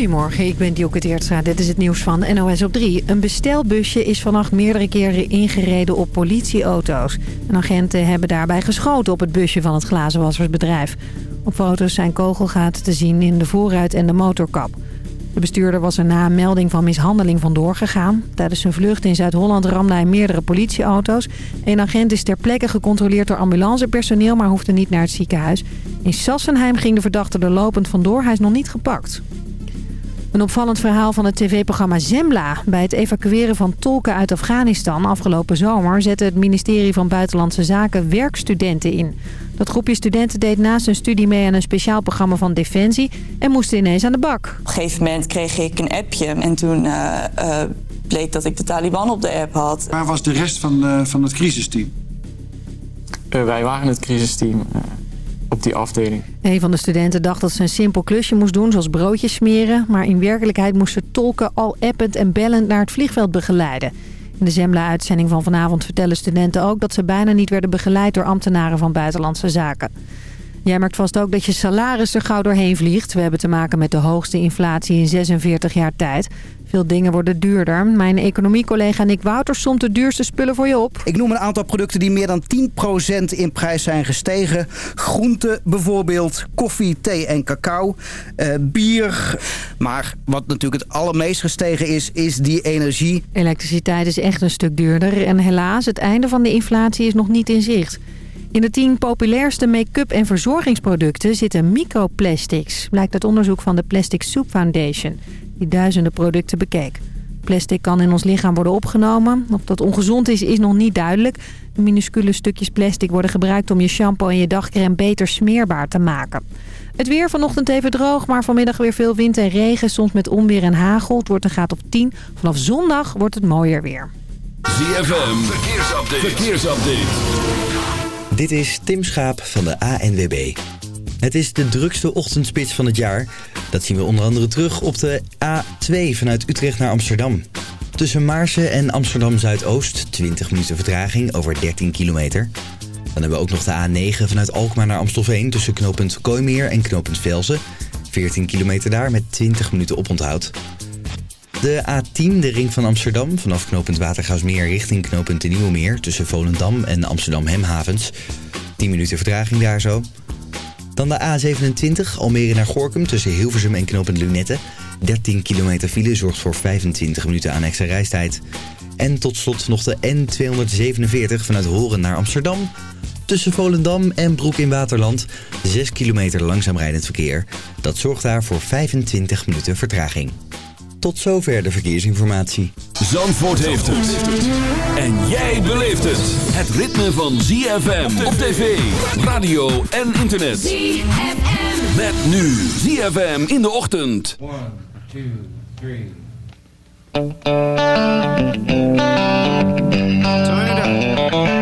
Goedemorgen, ik ben Dioke Teertstra. Dit is het nieuws van NOS op 3. Een bestelbusje is vannacht meerdere keren ingereden op politieauto's. En agenten hebben daarbij geschoten op het busje van het glazenwassersbedrijf. Op foto's zijn kogelgaten te zien in de voorruit en de motorkap. De bestuurder was er na een melding van mishandeling vandoor gegaan. Tijdens zijn vlucht in Zuid-Holland ramde hij meerdere politieauto's. Een agent is ter plekke gecontroleerd door ambulancepersoneel... maar hoefde niet naar het ziekenhuis. In Sassenheim ging de verdachte er lopend vandoor. Hij is nog niet gepakt. Een opvallend verhaal van het tv-programma Zembla. Bij het evacueren van tolken uit Afghanistan afgelopen zomer... zette het ministerie van Buitenlandse Zaken werkstudenten in. Dat groepje studenten deed naast hun studie mee aan een speciaal programma van Defensie... en moest ineens aan de bak. Op een gegeven moment kreeg ik een appje en toen uh, uh, bleek dat ik de Taliban op de app had. Waar was de rest van, uh, van het crisisteam? wij waren het crisisteam op die afdeling. Een van de studenten dacht dat ze een simpel klusje moest doen, zoals broodjes smeren. Maar in werkelijkheid moesten tolken al append en bellend naar het vliegveld begeleiden. In de Zembla-uitzending van vanavond vertellen studenten ook dat ze bijna niet werden begeleid door ambtenaren van buitenlandse zaken. Jij merkt vast ook dat je salaris er gauw doorheen vliegt. We hebben te maken met de hoogste inflatie in 46 jaar tijd. Veel dingen worden duurder. Mijn economiecollega Nick Wouters somt de duurste spullen voor je op. Ik noem een aantal producten die meer dan 10% in prijs zijn gestegen. Groenten bijvoorbeeld, koffie, thee en cacao, uh, bier. Maar wat natuurlijk het allermeest gestegen is, is die energie. Elektriciteit is echt een stuk duurder. En helaas, het einde van de inflatie is nog niet in zicht. In de tien populairste make-up en verzorgingsproducten zitten microplastics. Blijkt uit onderzoek van de Plastic Soup Foundation die duizenden producten bekeek. Plastic kan in ons lichaam worden opgenomen. Of dat ongezond is, is nog niet duidelijk. De minuscule stukjes plastic worden gebruikt om je shampoo en je dagcreme beter smeerbaar te maken. Het weer vanochtend even droog, maar vanmiddag weer veel wind en regen. Soms met onweer en hagel. Het wordt een graad of 10. Vanaf zondag wordt het mooier weer. ZFM, verkeersupdate. verkeersupdate. Dit is Tim Schaap van de ANWB. Het is de drukste ochtendspits van het jaar. Dat zien we onder andere terug op de A2 vanuit Utrecht naar Amsterdam. Tussen Maarsen en Amsterdam Zuidoost 20 minuten vertraging over 13 kilometer. Dan hebben we ook nog de A9 vanuit Alkmaar naar Amstelveen... tussen knooppunt Kooimeer en knooppunt Velsen. 14 kilometer daar met 20 minuten oponthoud. De A10, de ring van Amsterdam, vanaf knooppunt Watergaasmeer richting knooppunt de Nieuwe Meer... tussen Volendam en Amsterdam Hemhavens. 10 minuten vertraging daar zo. Dan de A27, Almere naar Gorkum tussen Hilversum en knooppunt Lunette. 13 kilometer file zorgt voor 25 minuten aan extra reistijd. En tot slot nog de N247 vanuit Horen naar Amsterdam. Tussen Volendam en Broek in Waterland 6 kilometer langzaam rijdend verkeer. Dat zorgt daar voor 25 minuten vertraging. Tot zover de verkeersinformatie. Zandvoort heeft het. En jij beleeft het. Het ritme van ZFM op tv, radio en internet. ZFM. Met nu ZFM in de ochtend. 1, 2, 3. Turn it up.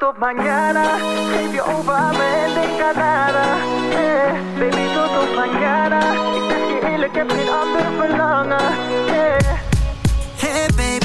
tot mañana. Geef you over aan me en denk nada. Baby, tot tot mañana. Ik zeg je eerlijk, heb geen ander verlangen. Hey baby.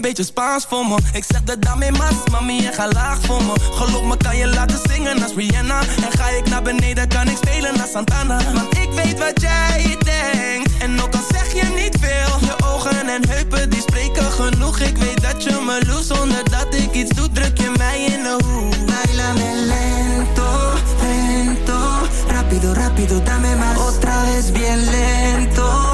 Beetje Spaans voor me. Ik zeg de dame mas, mami en ga laag voor me. Geloof me kan je laten zingen als Rihanna? En ga ik naar beneden kan ik spelen als Santana? Want ik weet wat jij denkt. En ook al zeg je niet veel Je ogen en heupen die spreken genoeg. Ik weet dat je me loest zonder dat ik iets doe. Druk je mij in de hoek. Bailame lento, lento. Rápido, rápido, dame más. Otra vez bien lento,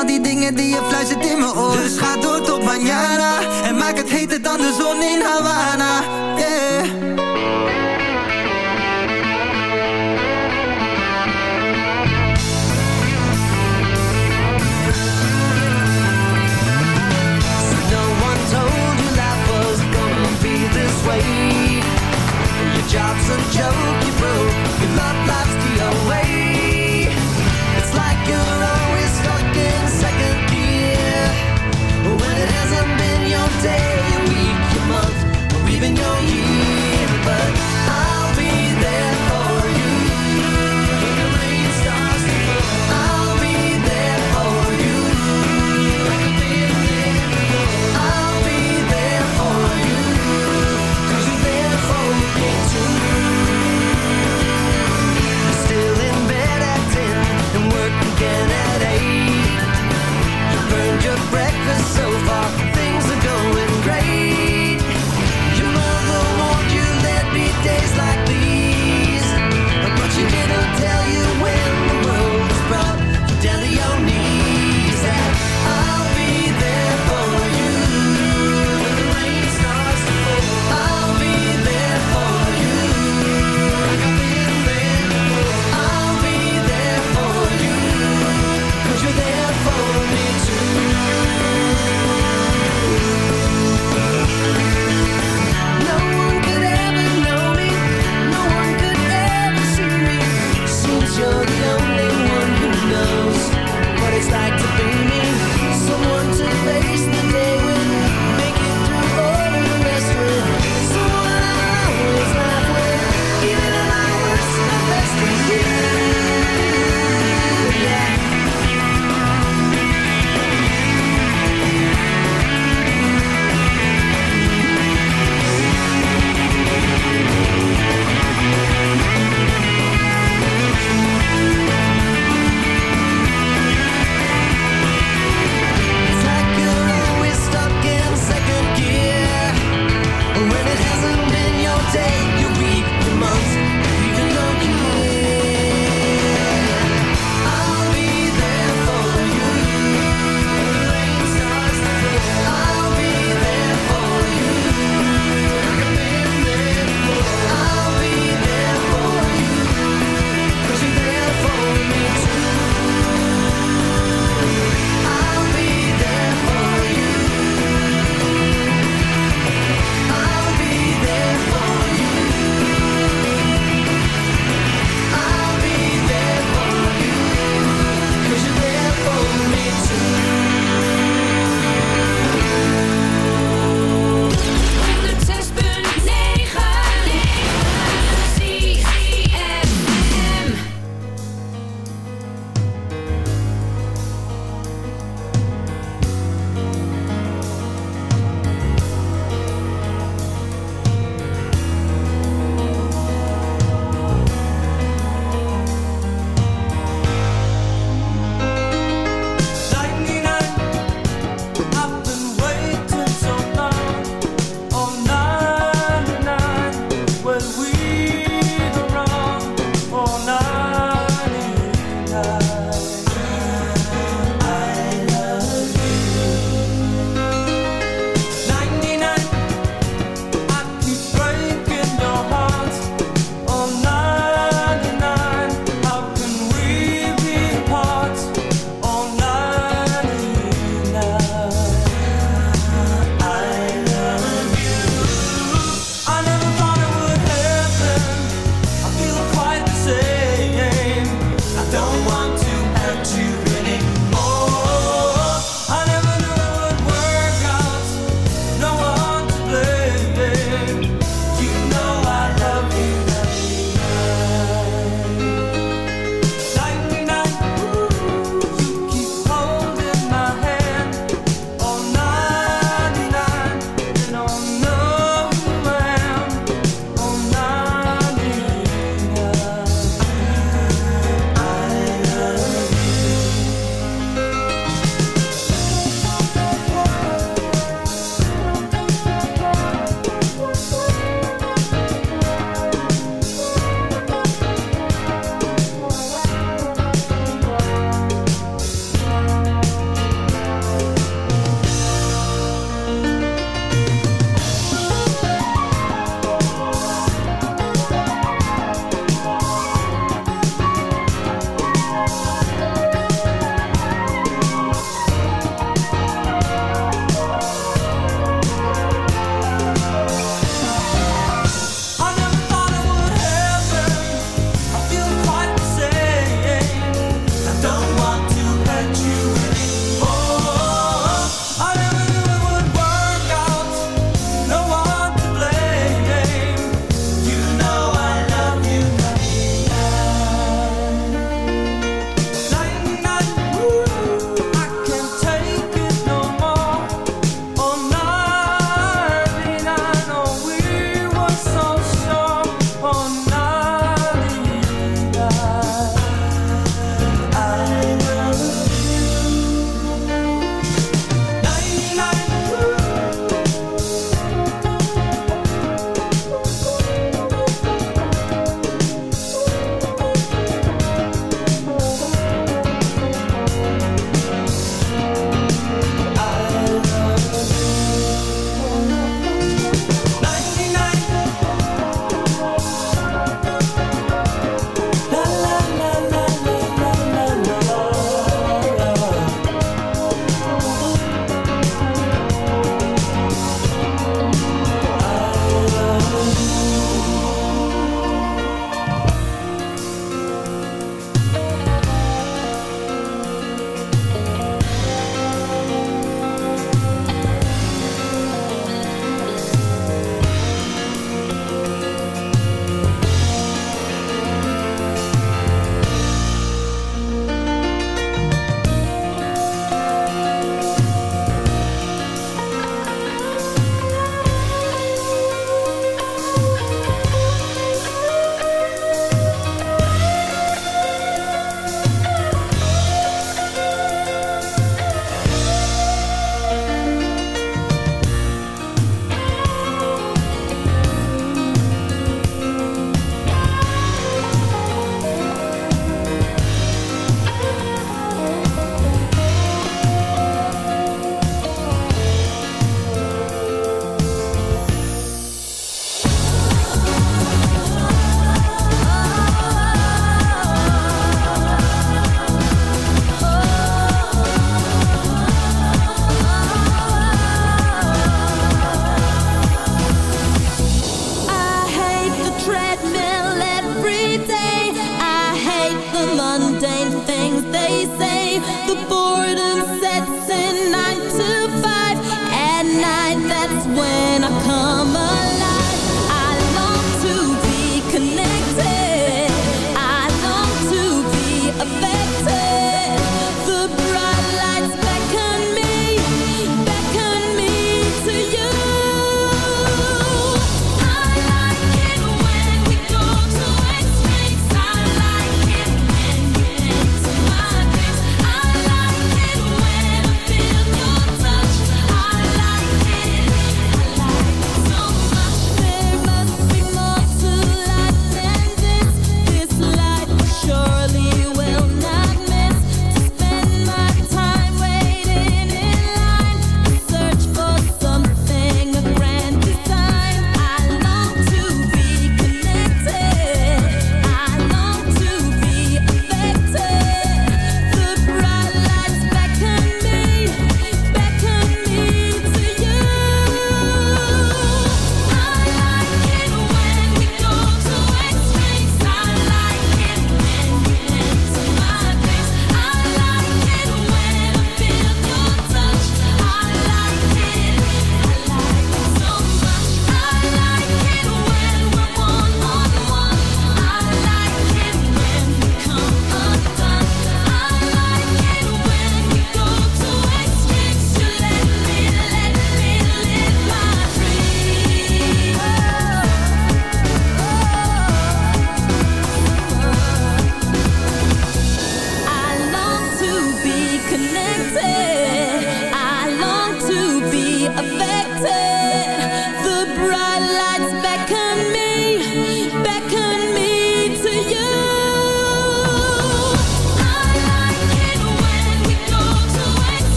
al die dingen die je fluistert in mijn oor. Dus ga door tot mañana En maak het heter dan de zon in Havana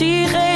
My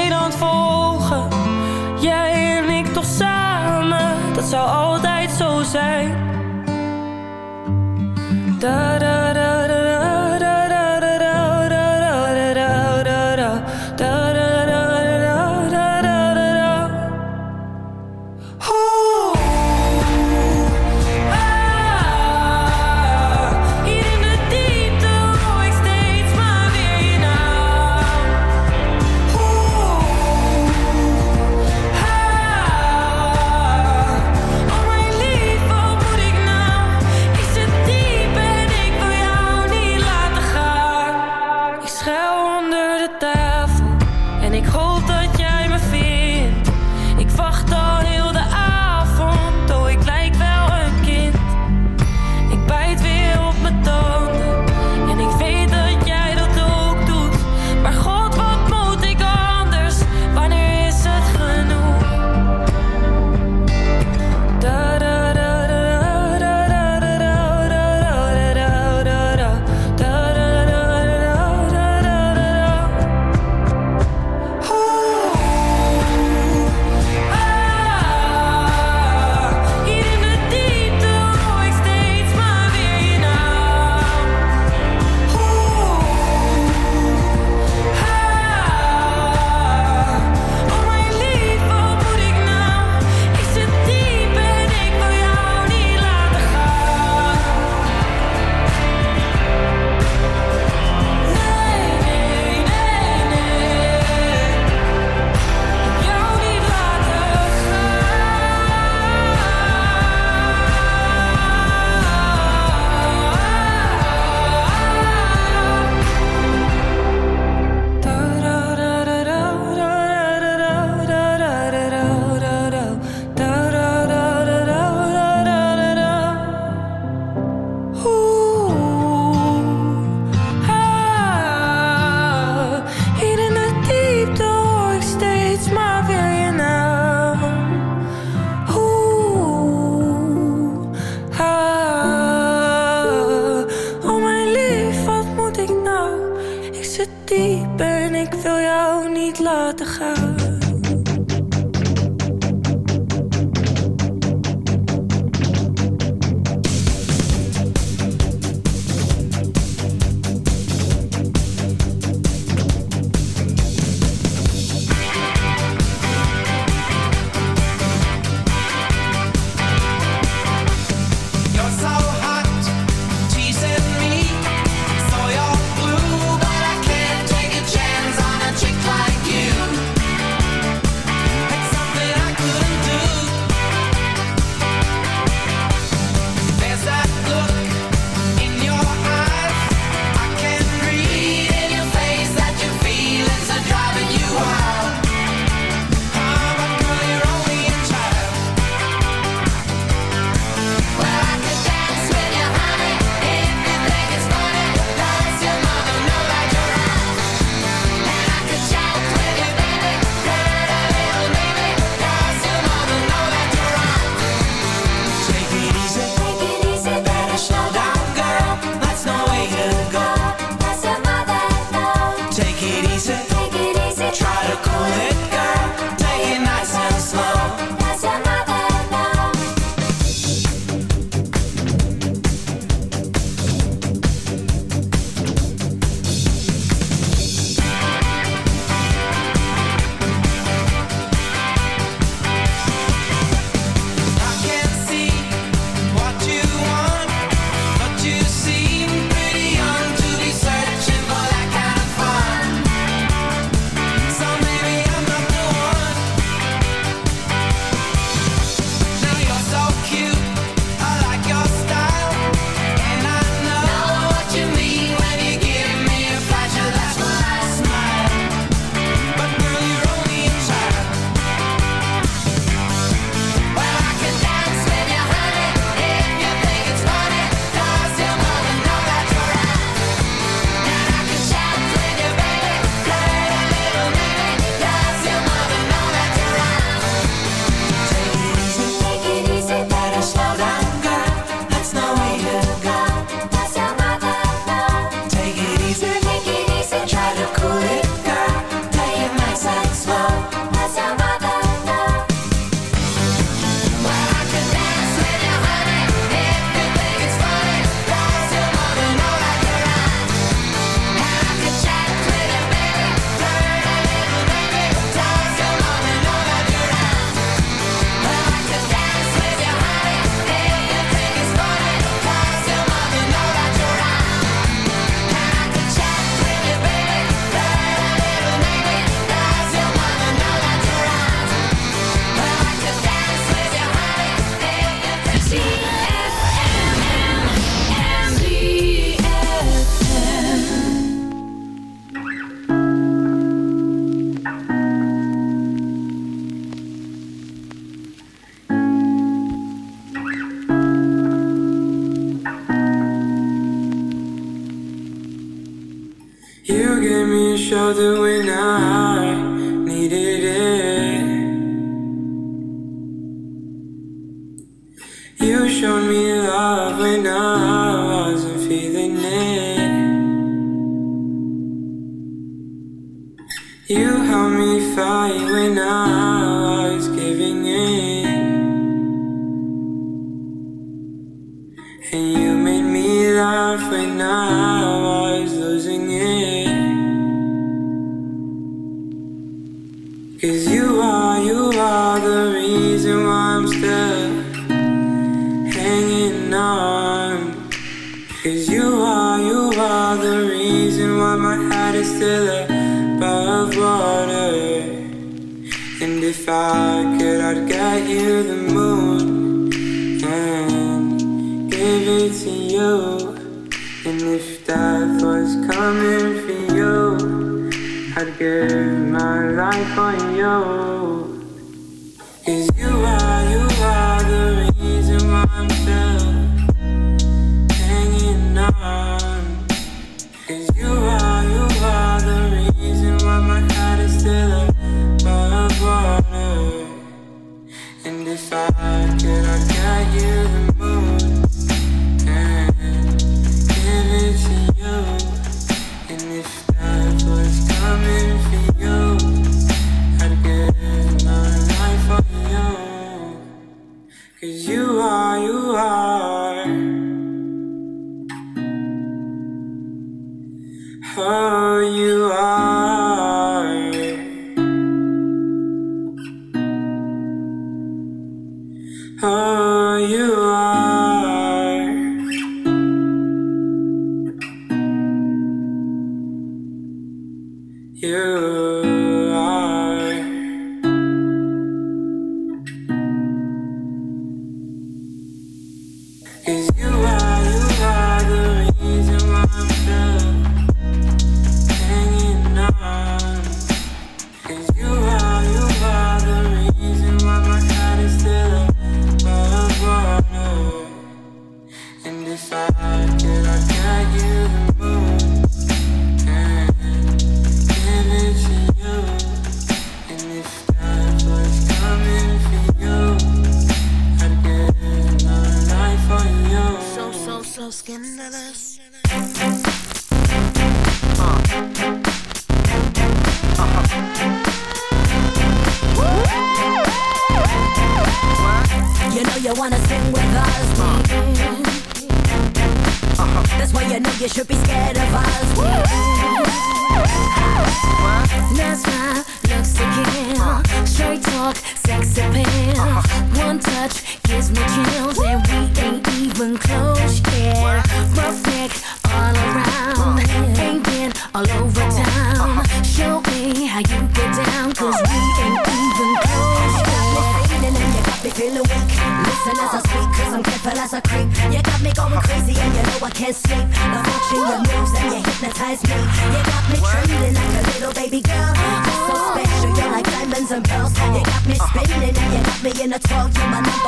gonna you my number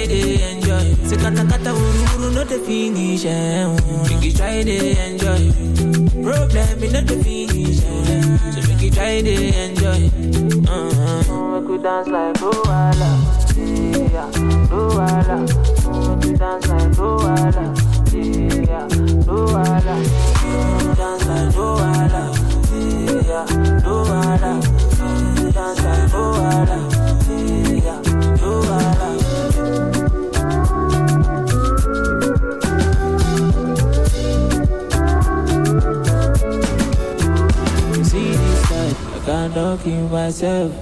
try to enjoy. Say kata kata no the finish. Make you try to enjoy. Problem in the finish. So make you try to enjoy. Uh-huh. You dance like Luala. Yeah, Luala. Make you dance like Luala. Yeah, Luala. Make you dance like Luala. Yeah, Luala. Make you dance like Luala. I myself.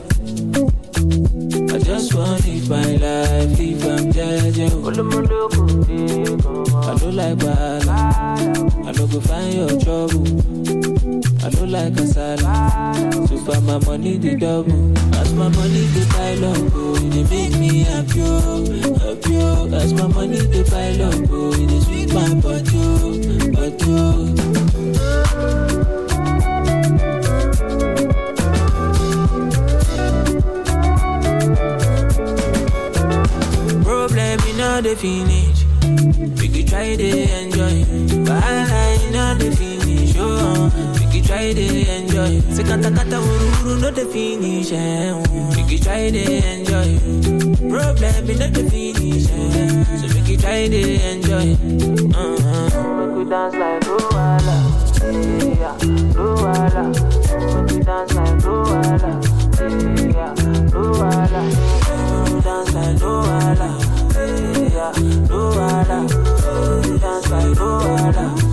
I just want to live my life, if I'm judging. I don't like bad, I don't go find your trouble. I don't like a salad, so far my money the double. As my money the pile up, oh, it make me happy, oh, happy. oh. As my money the pile up, oh, it sweet my body, oh, oh. In the finish. We could try to enjoy. Wahala in all the finish. Oh, we could try to enjoy. Say kata kata uru uru no the finish. Eh. oh. We could try to enjoy. Problem all the finish. Eh. So we could try to enjoy. Uh-huh. We could dance like Luala. Yeah, Luala. We could dance like Luala. Yeah, Luala. what oh. I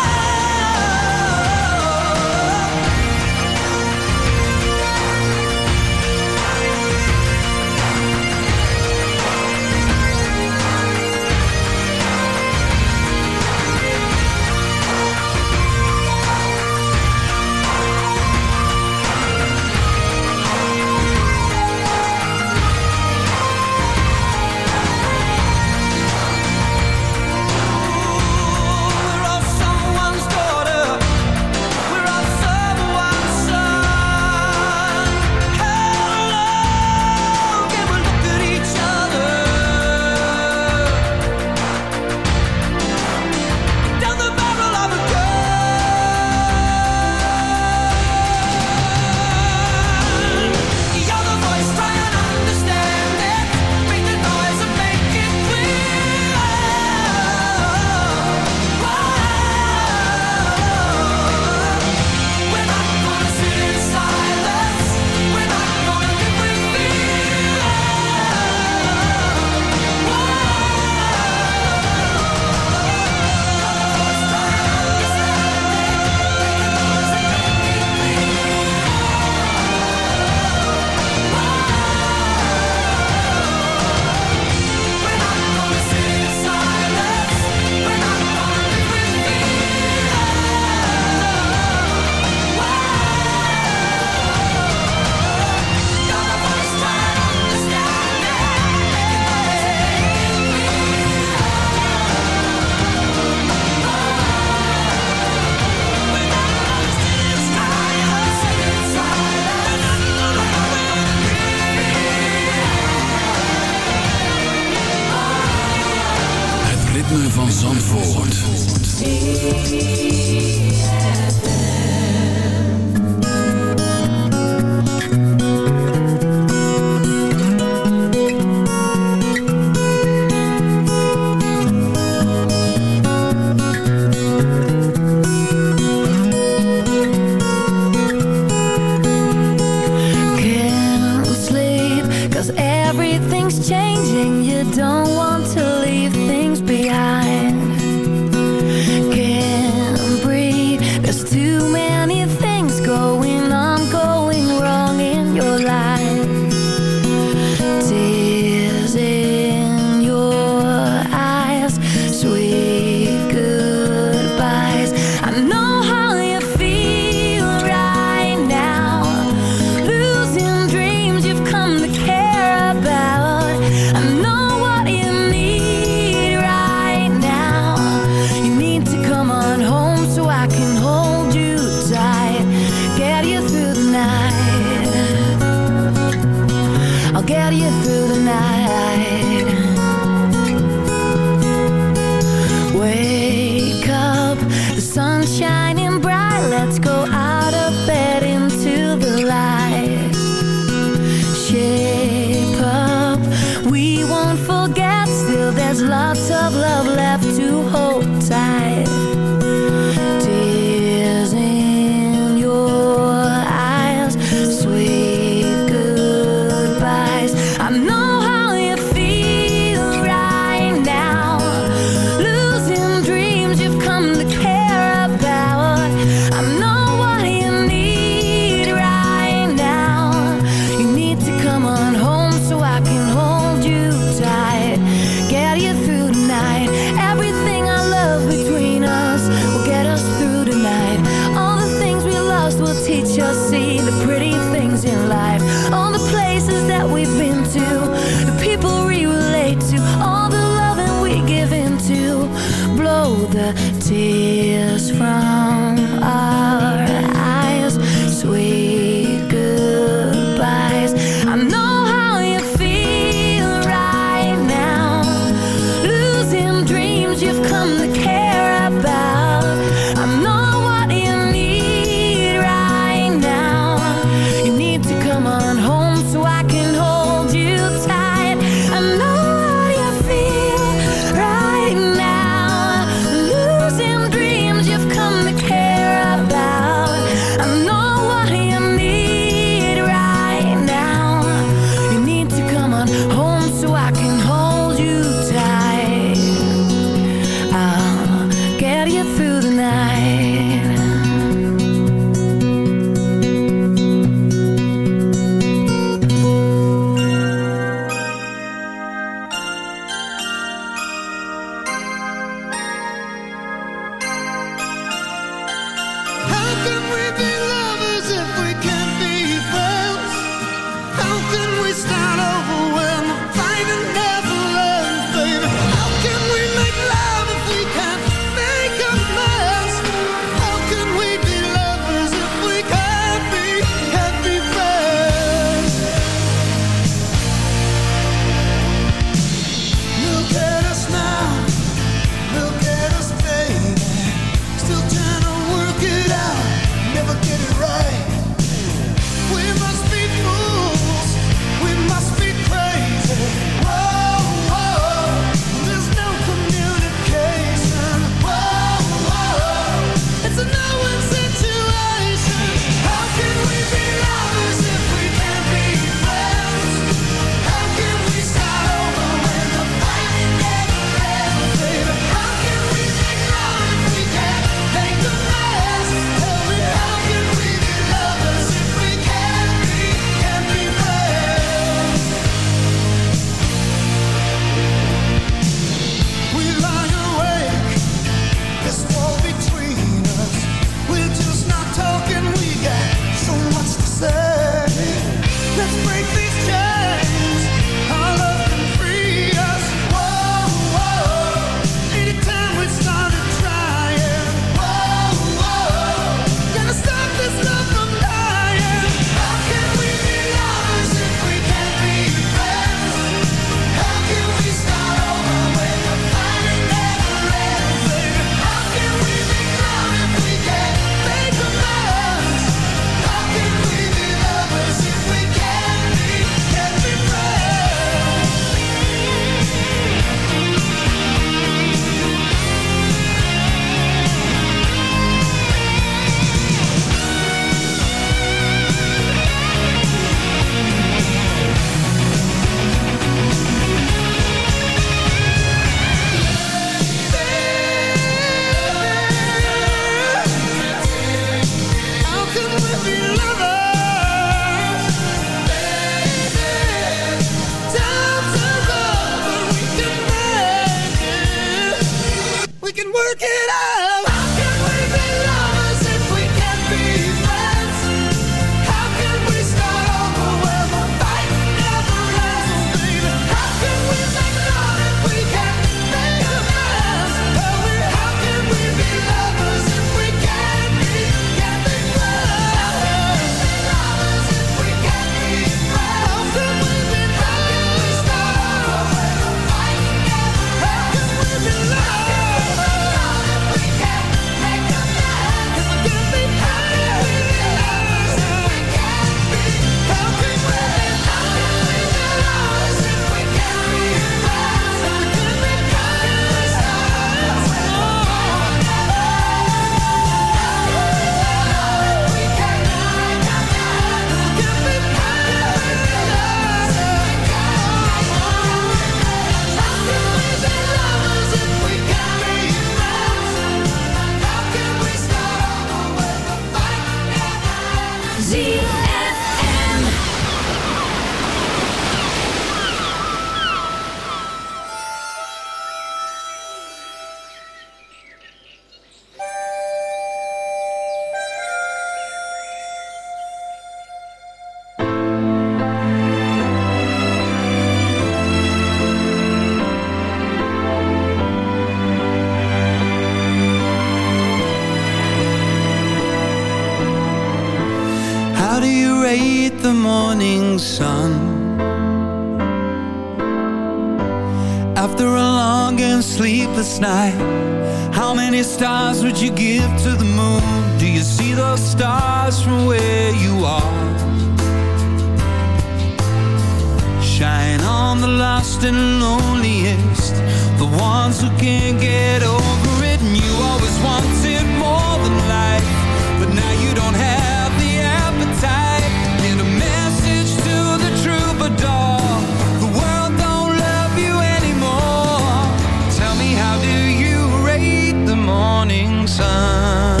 sun.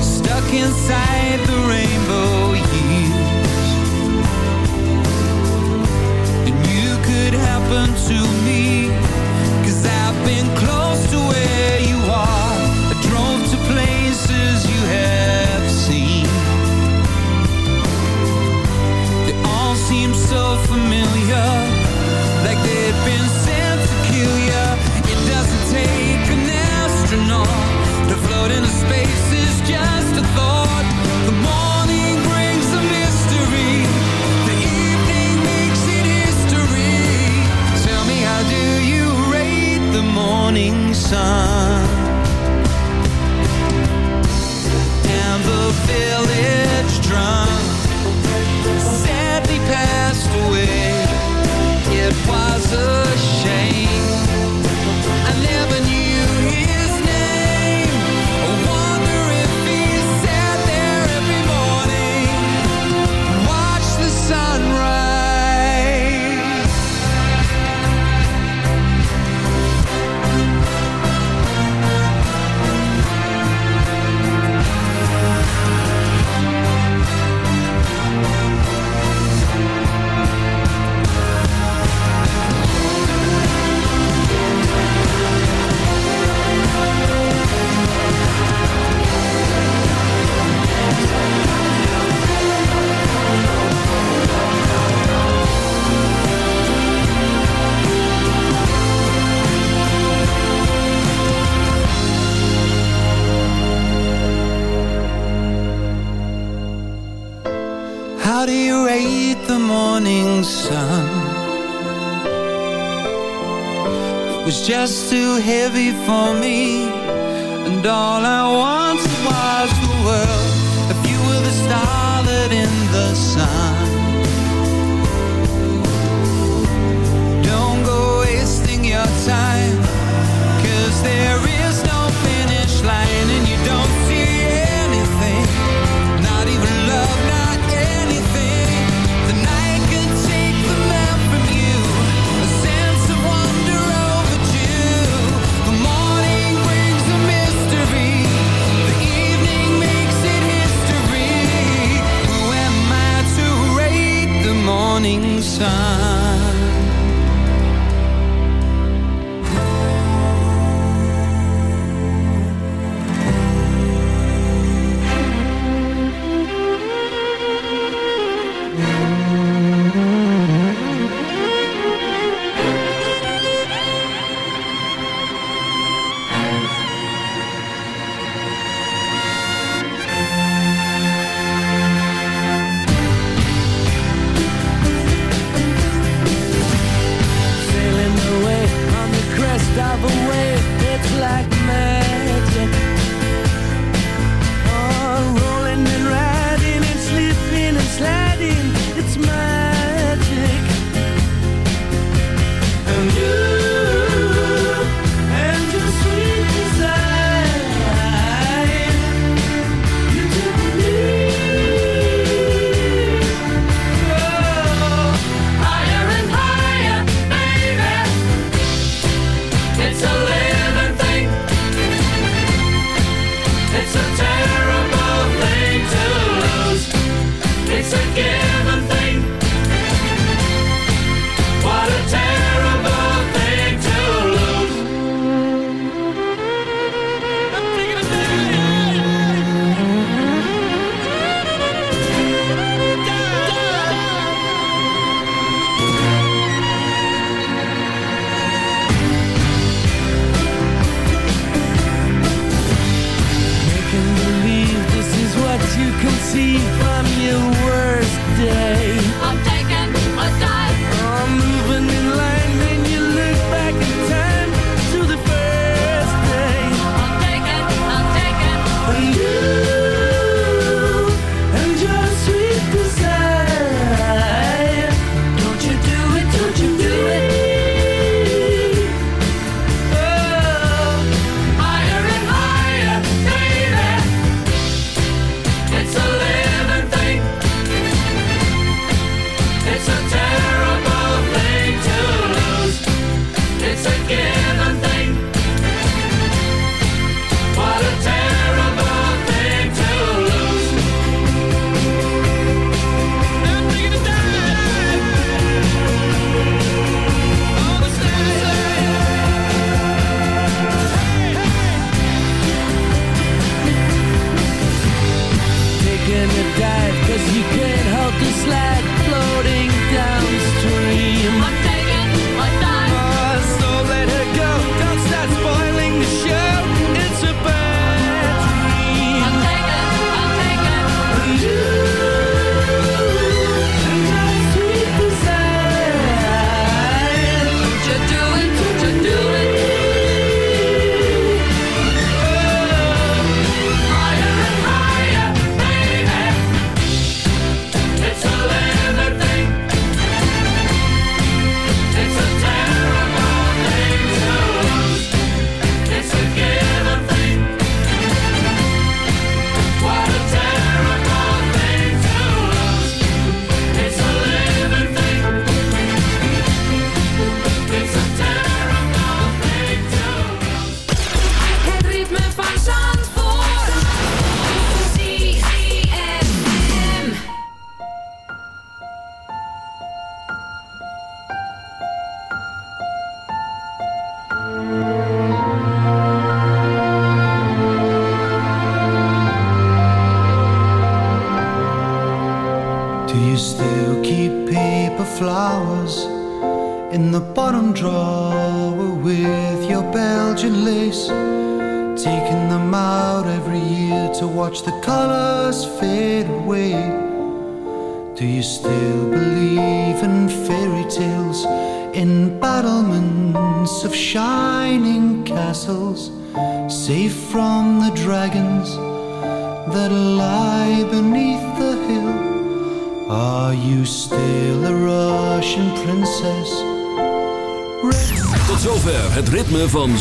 Stuck inside sun. do rate the morning sun? It was just too heavy for me And all I wanted was the world If you were the starlet in the sun Don't go wasting your time Cause there morning sun.